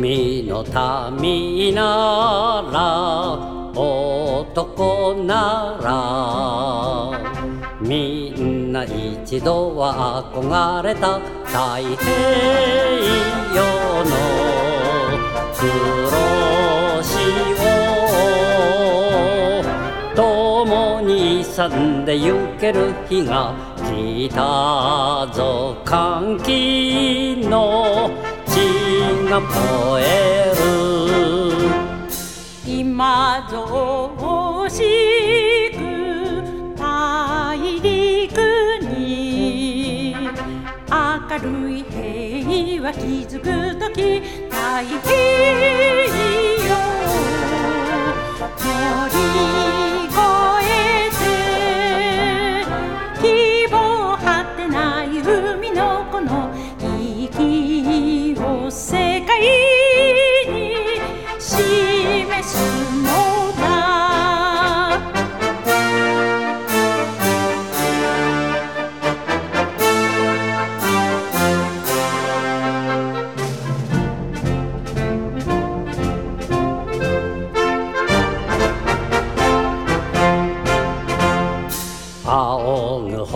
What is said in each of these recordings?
の民なら男ならみんな一度は憧れた太平洋の黒潮共に勇んで行ける日が来たぞ。歓喜のが燃える今ぞしく大陸に明るい平和気づく時太平洋乗り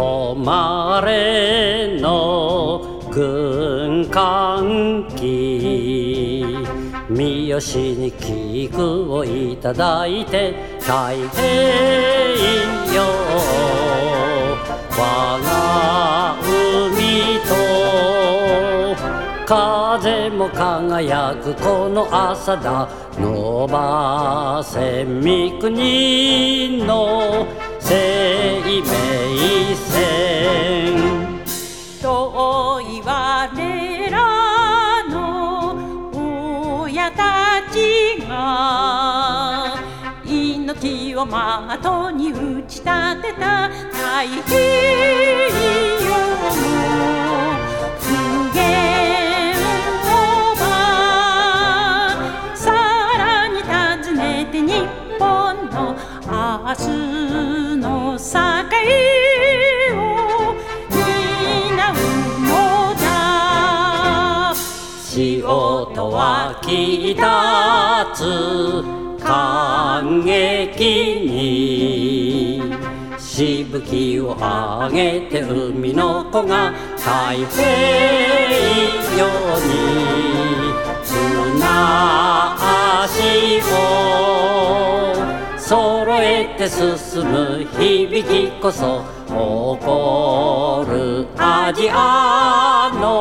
誉れの軍艦機。三好に菊をいただいて太平洋我が海と風も輝くこの朝だ。伸ばせ三国の生らの親たちが命を的に打ち立てた太平洋の不言をばさらに訪ねて日本の明日の境き立つ感激にしぶきを上げて海の子が太平洋に綱足を揃えて進む響きこそ誇るアジアの